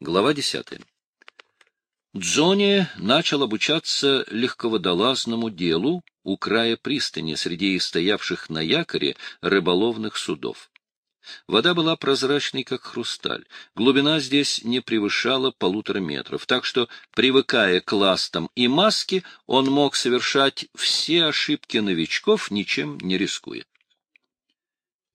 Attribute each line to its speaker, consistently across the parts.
Speaker 1: Глава десятая. Джонни начал обучаться легководолазному делу у края пристани среди стоявших на якоре рыболовных судов. Вода была прозрачной, как хрусталь. Глубина здесь не превышала полутора метров, так что, привыкая к ластам и маске, он мог совершать все ошибки новичков, ничем не рискуя.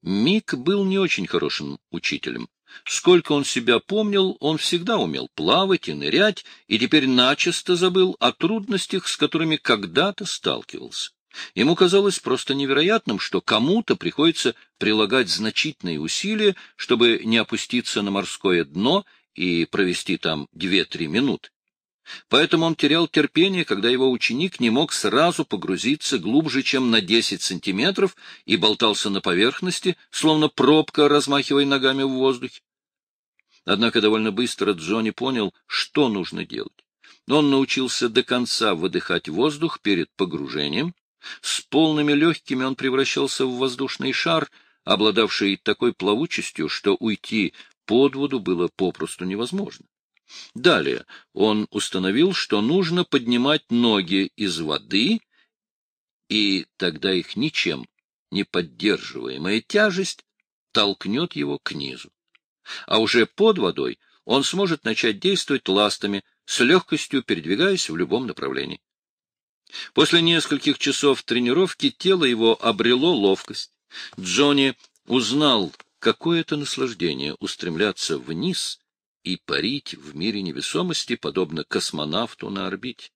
Speaker 1: Мик был не очень хорошим учителем. Сколько он себя помнил, он всегда умел плавать и нырять, и теперь начисто забыл о трудностях, с которыми когда-то сталкивался. Ему казалось просто невероятным, что кому-то приходится прилагать значительные усилия, чтобы не опуститься на морское дно и провести там две-три минуты. Поэтому он терял терпение, когда его ученик не мог сразу погрузиться глубже, чем на 10 сантиметров, и болтался на поверхности, словно пробка, размахивая ногами в воздухе. Однако довольно быстро Джонни понял, что нужно делать. Он научился до конца выдыхать воздух перед погружением. С полными легкими он превращался в воздушный шар, обладавший такой плавучестью, что уйти под воду было попросту невозможно. Далее он установил, что нужно поднимать ноги из воды, и тогда их ничем не поддерживаемая тяжесть толкнет его к низу. А уже под водой он сможет начать действовать ластами, с легкостью передвигаясь в любом направлении. После нескольких часов тренировки тело его обрело ловкость. Джонни узнал, какое это наслаждение устремляться вниз и парить в мире невесомости, подобно космонавту на орбите.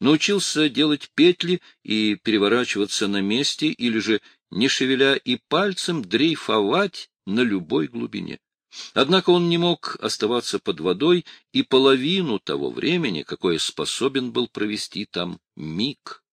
Speaker 1: Научился делать петли и переворачиваться на месте, или же, не шевеля и пальцем, дрейфовать на любой глубине. Однако он не мог оставаться под водой и половину того времени, какое способен был провести там миг.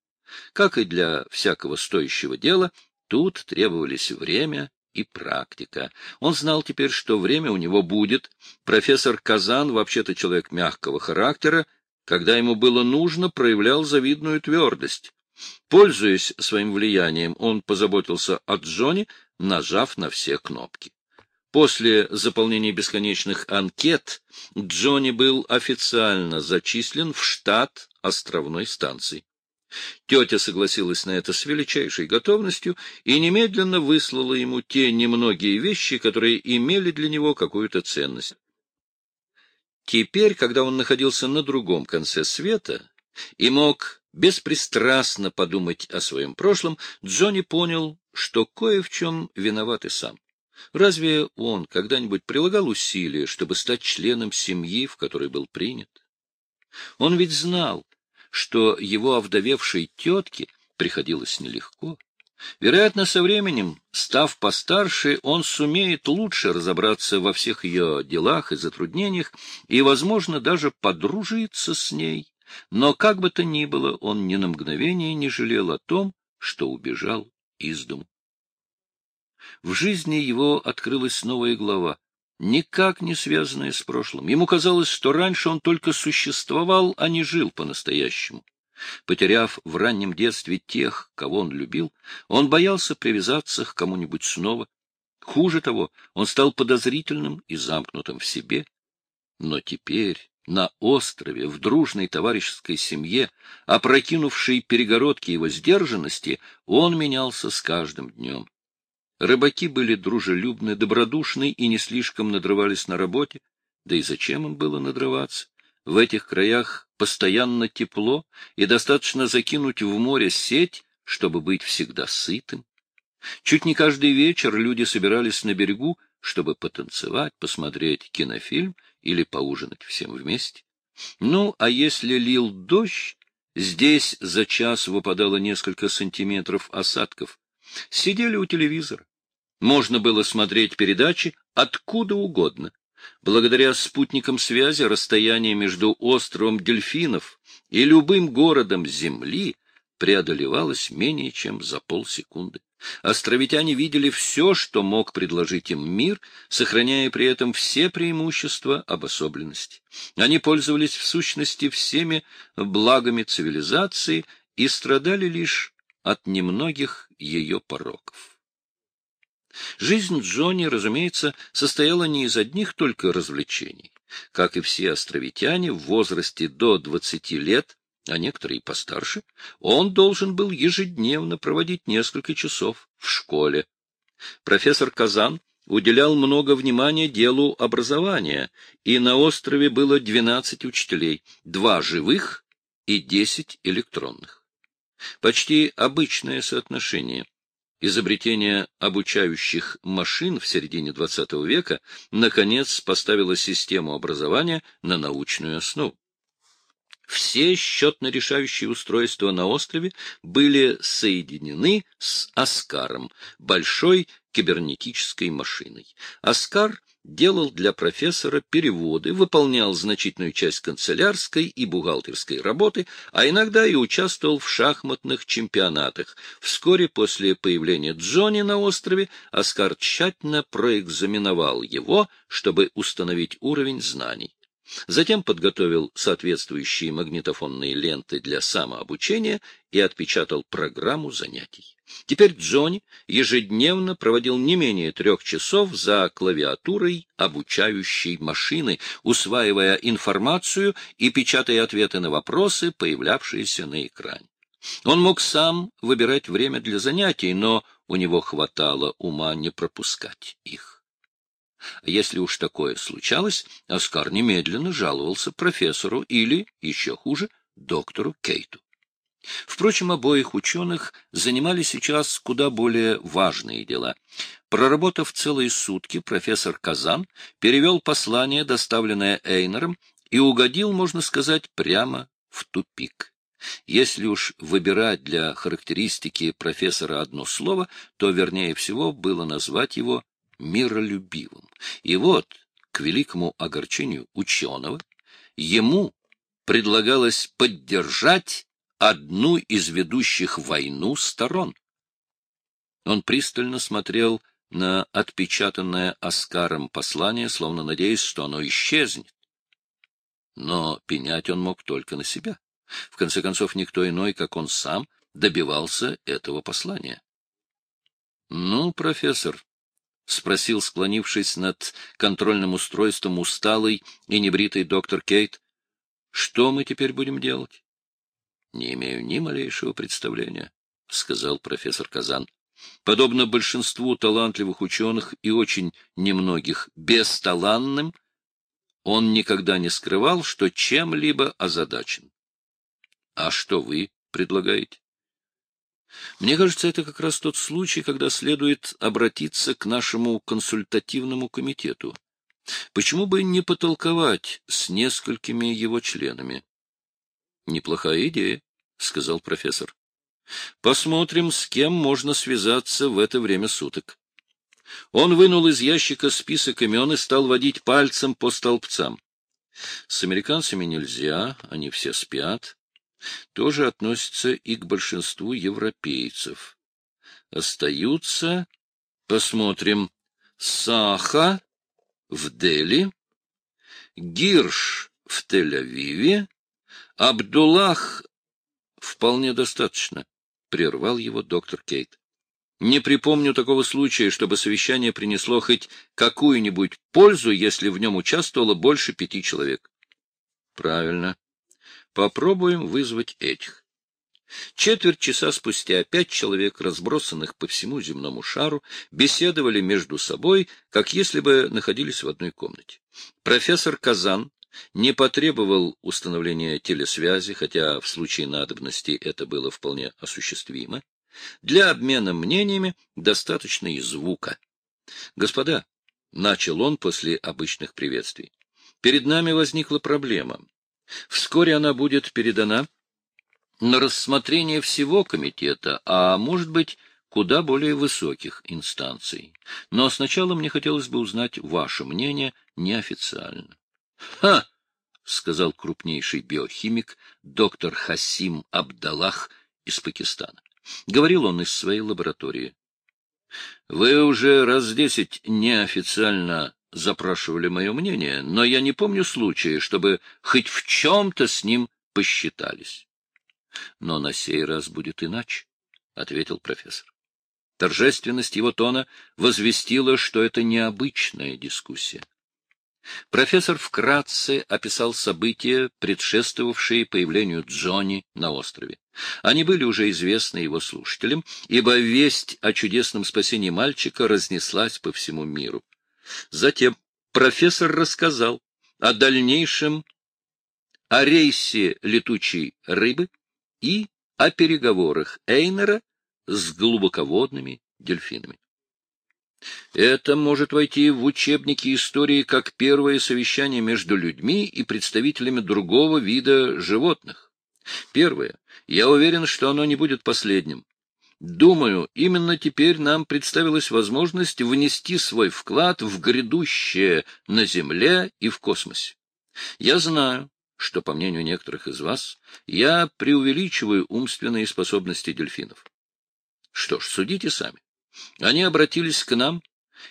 Speaker 1: Как и для всякого стоящего дела, тут требовались время и практика. Он знал теперь, что время у него будет. Профессор Казан, вообще-то человек мягкого характера, когда ему было нужно, проявлял завидную твердость. Пользуясь своим влиянием, он позаботился о Джоне, нажав на все кнопки. После заполнения бесконечных анкет Джонни был официально зачислен в штат островной станции. Тетя согласилась на это с величайшей готовностью и немедленно выслала ему те немногие вещи, которые имели для него какую-то ценность. Теперь, когда он находился на другом конце света и мог беспристрастно подумать о своем прошлом, Джонни понял, что кое в чем виноват и сам. Разве он когда-нибудь прилагал усилия, чтобы стать членом семьи, в которой был принят? Он ведь знал, что его овдовевшей тетке приходилось нелегко. Вероятно, со временем, став постарше, он сумеет лучше разобраться во всех ее делах и затруднениях и, возможно, даже подружиться с ней. Но как бы то ни было, он ни на мгновение не жалел о том, что убежал из дому. В жизни его открылась новая глава, никак не связанная с прошлым. Ему казалось, что раньше он только существовал, а не жил по-настоящему. Потеряв в раннем детстве тех, кого он любил, он боялся привязаться к кому-нибудь снова. Хуже того, он стал подозрительным и замкнутым в себе. Но теперь, на острове, в дружной товарищеской семье, опрокинувшей перегородки его сдержанности, он менялся с каждым днем. Рыбаки были дружелюбны, добродушны и не слишком надрывались на работе. Да и зачем им было надрываться? В этих краях постоянно тепло, и достаточно закинуть в море сеть, чтобы быть всегда сытым. Чуть не каждый вечер люди собирались на берегу, чтобы потанцевать, посмотреть кинофильм или поужинать всем вместе. Ну, а если лил дождь, здесь за час выпадало несколько сантиметров осадков. Сидели у телевизора. Можно было смотреть передачи откуда угодно. Благодаря спутникам связи расстояние между островом Дельфинов и любым городом Земли преодолевалось менее чем за полсекунды. Островитяне видели все, что мог предложить им мир, сохраняя при этом все преимущества обособленности. Они пользовались в сущности всеми благами цивилизации и страдали лишь от немногих ее пороков. Жизнь Джонни, разумеется, состояла не из одних только развлечений. Как и все островитяне, в возрасте до 20 лет, а некоторые постарше, он должен был ежедневно проводить несколько часов в школе. Профессор Казан уделял много внимания делу образования, и на острове было 12 учителей, два живых и 10 электронных. Почти обычное соотношение. Изобретение обучающих машин в середине XX века наконец поставило систему образования на научную основу. Все счетно-решающие устройства на острове были соединены с Аскаром, большой кибернетической машиной. Аскар делал для профессора переводы, выполнял значительную часть канцелярской и бухгалтерской работы, а иногда и участвовал в шахматных чемпионатах. Вскоре после появления Джонни на острове Оскар тщательно проэкзаменовал его, чтобы установить уровень знаний. Затем подготовил соответствующие магнитофонные ленты для самообучения и отпечатал программу занятий. Теперь Джонни ежедневно проводил не менее трех часов за клавиатурой обучающей машины, усваивая информацию и печатая ответы на вопросы, появлявшиеся на экране. Он мог сам выбирать время для занятий, но у него хватало ума не пропускать их. Если уж такое случалось, Оскар немедленно жаловался профессору или, еще хуже, доктору Кейту. Впрочем, обоих ученых занимали сейчас куда более важные дела. Проработав целые сутки, профессор Казан перевел послание, доставленное Эйнером, и угодил, можно сказать, прямо в тупик. Если уж выбирать для характеристики профессора одно слово, то вернее всего было назвать его миролюбивым. И вот, к великому огорчению ученого, ему предлагалось поддержать одну из ведущих войну сторон. Он пристально смотрел на отпечатанное Оскаром послание, словно надеясь, что оно исчезнет. Но пенять он мог только на себя. В конце концов, никто иной, как он сам, добивался этого послания. — Ну, профессор, — спросил, склонившись над контрольным устройством усталый и небритый доктор Кейт. — Что мы теперь будем делать? — Не имею ни малейшего представления, — сказал профессор Казан. Подобно большинству талантливых ученых и очень немногих бесталанным, он никогда не скрывал, что чем-либо озадачен. — А что вы предлагаете? Мне кажется, это как раз тот случай, когда следует обратиться к нашему консультативному комитету. Почему бы не потолковать с несколькими его членами? — Неплохая идея, — сказал профессор. — Посмотрим, с кем можно связаться в это время суток. Он вынул из ящика список имен и стал водить пальцем по столбцам. С американцами нельзя, они все спят тоже относится и к большинству европейцев. Остаются, посмотрим, Саха в Дели, Гирш в Тель-Авиве, Абдуллах вполне достаточно, — прервал его доктор Кейт. Не припомню такого случая, чтобы совещание принесло хоть какую-нибудь пользу, если в нем участвовало больше пяти человек. Правильно. Попробуем вызвать этих. Четверть часа спустя пять человек, разбросанных по всему земному шару, беседовали между собой, как если бы находились в одной комнате. Профессор Казан не потребовал установления телесвязи, хотя в случае надобности это было вполне осуществимо. Для обмена мнениями достаточно и звука. «Господа», — начал он после обычных приветствий, — «перед нами возникла проблема. Вскоре она будет передана на рассмотрение всего комитета, а, может быть, куда более высоких инстанций. Но сначала мне хотелось бы узнать ваше мнение неофициально. — Ха! — сказал крупнейший биохимик доктор Хасим Абдаллах из Пакистана. Говорил он из своей лаборатории. — Вы уже раз десять неофициально запрашивали мое мнение, но я не помню случая, чтобы хоть в чем-то с ним посчитались. — Но на сей раз будет иначе, — ответил профессор. Торжественность его тона возвестила, что это необычная дискуссия. Профессор вкратце описал события, предшествовавшие появлению Джонни на острове. Они были уже известны его слушателям, ибо весть о чудесном спасении мальчика разнеслась по всему миру. Затем профессор рассказал о дальнейшем, о рейсе летучей рыбы и о переговорах Эйнера с глубоководными дельфинами. Это может войти в учебники истории как первое совещание между людьми и представителями другого вида животных. Первое. Я уверен, что оно не будет последним. Думаю, именно теперь нам представилась возможность внести свой вклад в грядущее на Земле и в космосе. Я знаю, что, по мнению некоторых из вас, я преувеличиваю умственные способности дельфинов. Что ж, судите сами. Они обратились к нам,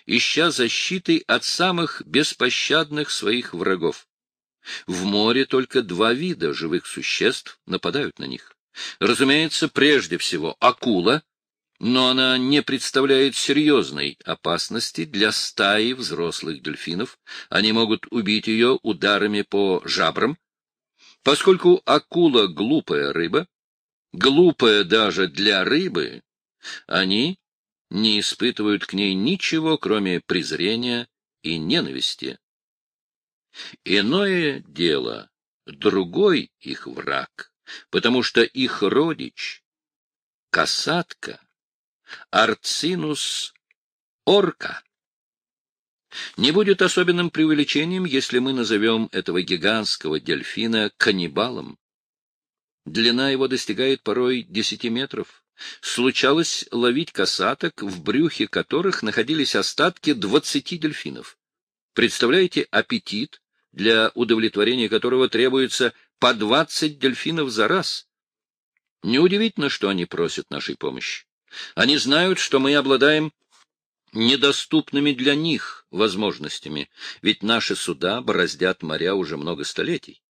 Speaker 1: ища защиты от самых беспощадных своих врагов. В море только два вида живых существ нападают на них. Разумеется, прежде всего акула, но она не представляет серьезной опасности для стаи взрослых дельфинов. Они могут убить ее ударами по жабрам. Поскольку акула — глупая рыба, глупая даже для рыбы, они не испытывают к ней ничего, кроме презрения и ненависти. Иное дело — другой их враг, потому что их родич — касатка, арцинус орка. Не будет особенным преувеличением, если мы назовем этого гигантского дельфина каннибалом. Длина его достигает порой десяти метров. Случалось ловить касаток, в брюхе которых находились остатки двадцати дельфинов. Представляете аппетит, для удовлетворения которого требуется по двадцать дельфинов за раз? Неудивительно, что они просят нашей помощи. Они знают, что мы обладаем недоступными для них возможностями, ведь наши суда бороздят моря уже много столетий.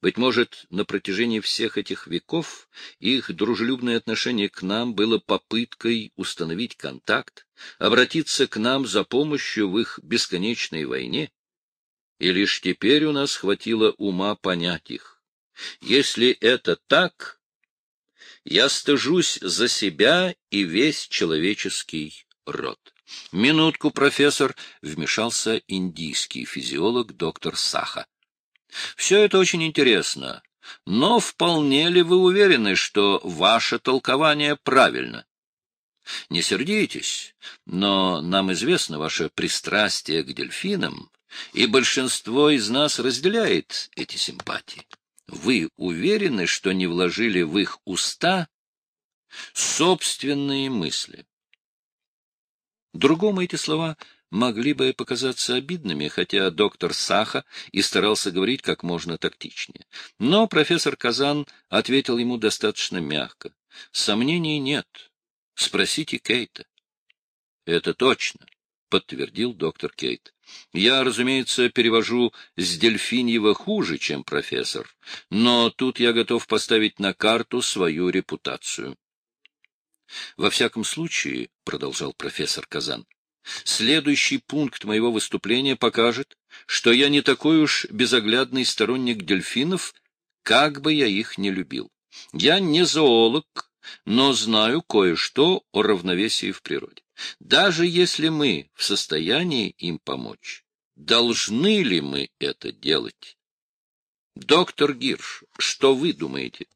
Speaker 1: Быть может, на протяжении всех этих веков их дружелюбное отношение к нам было попыткой установить контакт, обратиться к нам за помощью в их бесконечной войне, и лишь теперь у нас хватило ума понять их. Если это так, я стыжусь за себя и весь человеческий род. Минутку, профессор, вмешался индийский физиолог доктор Саха. Все это очень интересно, но вполне ли вы уверены, что ваше толкование правильно? Не сердитесь, но нам известно ваше пристрастие к дельфинам, и большинство из нас разделяет эти симпатии. Вы уверены, что не вложили в их уста собственные мысли? Другому эти слова могли бы показаться обидными, хотя доктор Саха и старался говорить как можно тактичнее. Но профессор Казан ответил ему достаточно мягко. Сомнений нет. Спросите Кейта. Это точно, подтвердил доктор Кейт. Я, разумеется, перевожу с Дельфиньева хуже, чем профессор, но тут я готов поставить на карту свою репутацию. Во всяком случае, продолжал профессор Казан, Следующий пункт моего выступления покажет, что я не такой уж безоглядный сторонник дельфинов, как бы я их не любил. Я не зоолог, но знаю кое-что о равновесии в природе. Даже если мы в состоянии им помочь, должны ли мы это делать? Доктор Гирш, что вы думаете?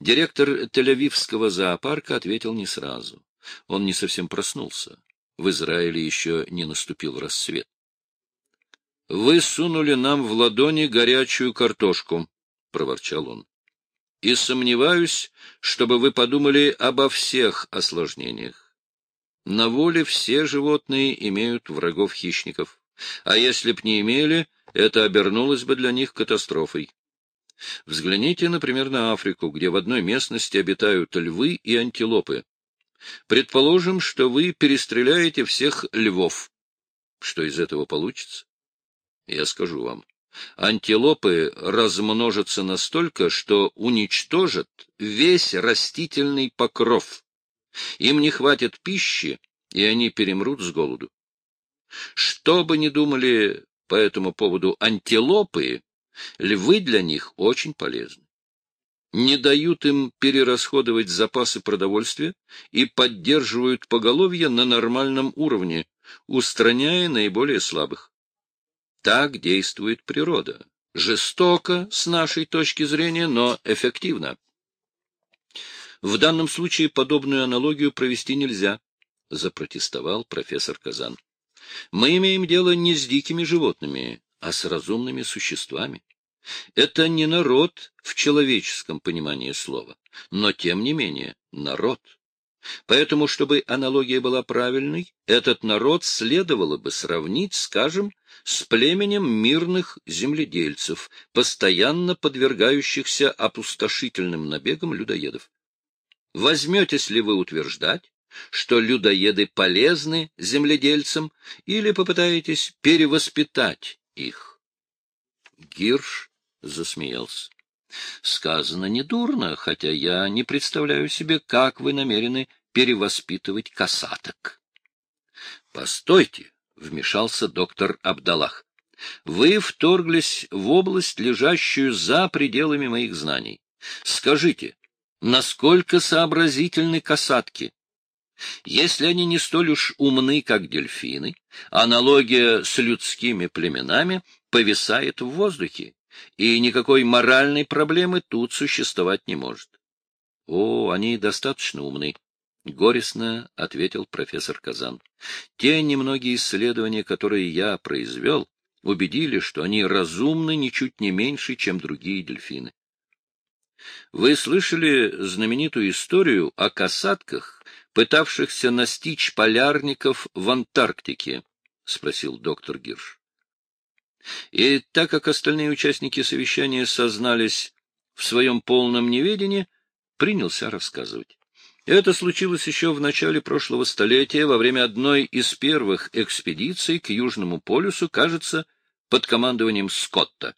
Speaker 1: Директор Тель-Авивского зоопарка ответил не сразу. Он не совсем проснулся в Израиле еще не наступил рассвет. — Вы сунули нам в ладони горячую картошку, — проворчал он. — И сомневаюсь, чтобы вы подумали обо всех осложнениях. На воле все животные имеют врагов-хищников, а если б не имели, это обернулось бы для них катастрофой. Взгляните, например, на Африку, где в одной местности обитают львы и антилопы. Предположим, что вы перестреляете всех львов. Что из этого получится? Я скажу вам. Антилопы размножатся настолько, что уничтожат весь растительный покров. Им не хватит пищи, и они перемрут с голоду. Что бы ни думали по этому поводу антилопы, львы для них очень полезны. Не дают им перерасходовать запасы продовольствия и поддерживают поголовье на нормальном уровне, устраняя наиболее слабых. Так действует природа. Жестоко, с нашей точки зрения, но эффективно. В данном случае подобную аналогию провести нельзя, — запротестовал профессор Казан. Мы имеем дело не с дикими животными, а с разумными существами. Это не народ в человеческом понимании слова, но, тем не менее, народ. Поэтому, чтобы аналогия была правильной, этот народ следовало бы сравнить, скажем, с племенем мирных земледельцев, постоянно подвергающихся опустошительным набегам людоедов. Возьметесь ли вы утверждать, что людоеды полезны земледельцам, или попытаетесь перевоспитать их? Гирш засмеялся. Сказано недурно, хотя я не представляю себе, как вы намерены перевоспитывать касаток. Постойте, — вмешался доктор Абдалах. Вы вторглись в область, лежащую за пределами моих знаний. Скажите, насколько сообразительны касатки? Если они не столь уж умны, как дельфины, аналогия с людскими племенами повисает в воздухе, и никакой моральной проблемы тут существовать не может. — О, они достаточно умны, — горестно ответил профессор Казан. — Те немногие исследования, которые я произвел, убедили, что они разумны ничуть не меньше, чем другие дельфины. Вы слышали знаменитую историю о касатках, пытавшихся настичь полярников в Антарктике? — спросил доктор Гирш. И так как остальные участники совещания сознались в своем полном неведении, принялся рассказывать. Это случилось еще в начале прошлого столетия, во время одной из первых экспедиций к Южному полюсу, кажется, под командованием Скотта.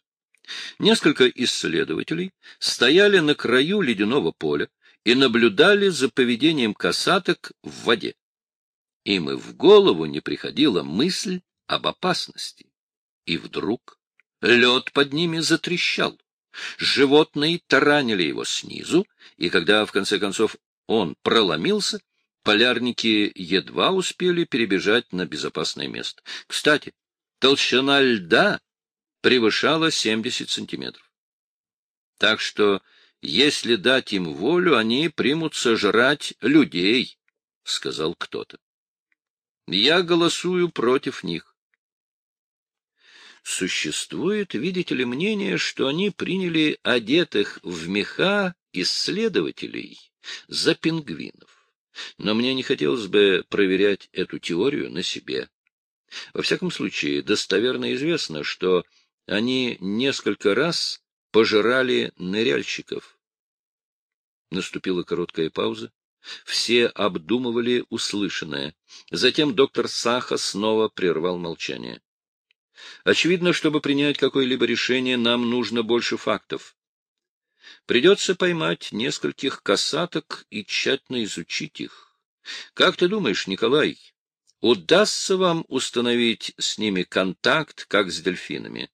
Speaker 1: Несколько исследователей стояли на краю ледяного поля и наблюдали за поведением касаток в воде. Им и в голову не приходила мысль об опасности. И вдруг лед под ними затрещал. Животные таранили его снизу, и когда, в конце концов, он проломился, полярники едва успели перебежать на безопасное место. Кстати, толщина льда превышала 70 сантиметров. Так что, если дать им волю, они примутся жрать людей, — сказал кто-то. Я голосую против них. Существует, видите ли, мнение, что они приняли одетых в меха исследователей за пингвинов. Но мне не хотелось бы проверять эту теорию на себе. Во всяком случае, достоверно известно, что они несколько раз пожирали ныряльщиков. Наступила короткая пауза. Все обдумывали услышанное. Затем доктор Саха снова прервал молчание. Очевидно, чтобы принять какое-либо решение, нам нужно больше фактов. Придется поймать нескольких касаток и тщательно изучить их. Как ты думаешь, Николай, удастся вам установить с ними контакт, как с дельфинами?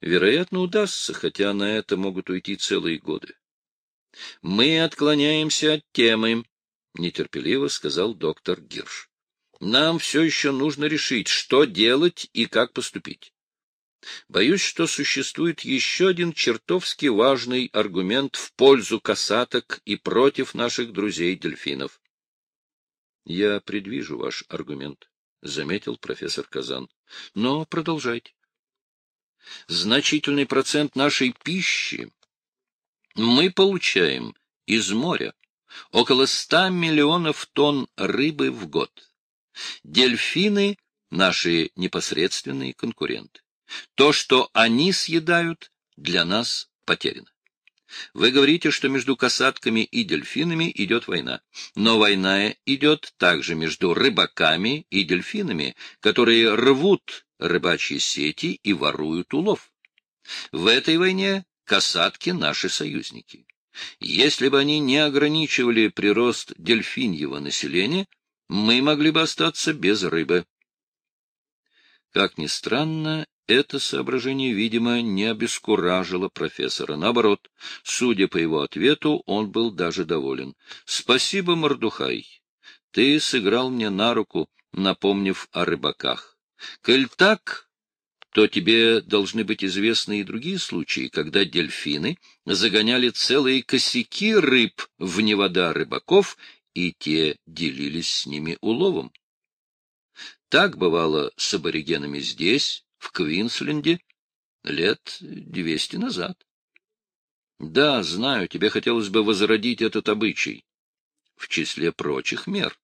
Speaker 1: Вероятно, удастся, хотя на это могут уйти целые годы. Мы отклоняемся от темы, — нетерпеливо сказал доктор Гирш. Нам все еще нужно решить, что делать и как поступить. Боюсь, что существует еще один чертовски важный аргумент в пользу касаток и против наших друзей-дельфинов. — Я предвижу ваш аргумент, — заметил профессор Казан. — Но продолжайте значительный процент нашей пищи мы получаем из моря, около ста миллионов тонн рыбы в год. Дельфины — наши непосредственные конкуренты. То, что они съедают, для нас потеряно. Вы говорите, что между касатками и дельфинами идет война. Но война идет также между рыбаками и дельфинами, которые рвут рыбачьи сети и воруют улов. В этой войне касатки — наши союзники. Если бы они не ограничивали прирост дельфиньего населения, мы могли бы остаться без рыбы. Как ни странно, это соображение, видимо, не обескуражило профессора. Наоборот, судя по его ответу, он был даже доволен. — Спасибо, Мордухай. Ты сыграл мне на руку, напомнив о рыбаках. Коль так, то тебе должны быть известны и другие случаи, когда дельфины загоняли целые косяки рыб в невода рыбаков, и те делились с ними уловом. Так бывало с аборигенами здесь, в Квинсленде лет двести назад. Да, знаю, тебе хотелось бы возродить этот обычай в числе прочих мер.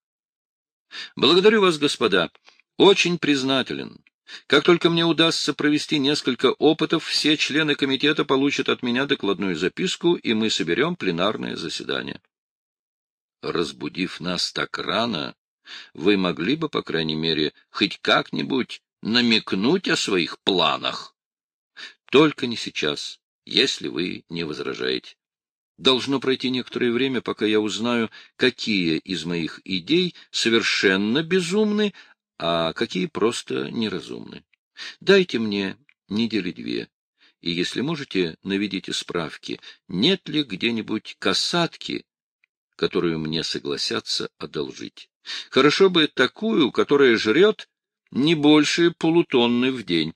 Speaker 1: Благодарю вас, господа. Очень признателен. Как только мне удастся провести несколько опытов, все члены комитета получат от меня докладную записку, и мы соберем пленарное заседание. Разбудив нас так рано, вы могли бы, по крайней мере, хоть как-нибудь намекнуть о своих планах. Только не сейчас, если вы не возражаете. Должно пройти некоторое время, пока я узнаю, какие из моих идей совершенно безумны, а какие просто неразумны. Дайте мне недели две, и, если можете, наведите справки, нет ли где-нибудь касатки, которую мне согласятся одолжить. Хорошо бы такую, которая жрет не больше полутонны в день.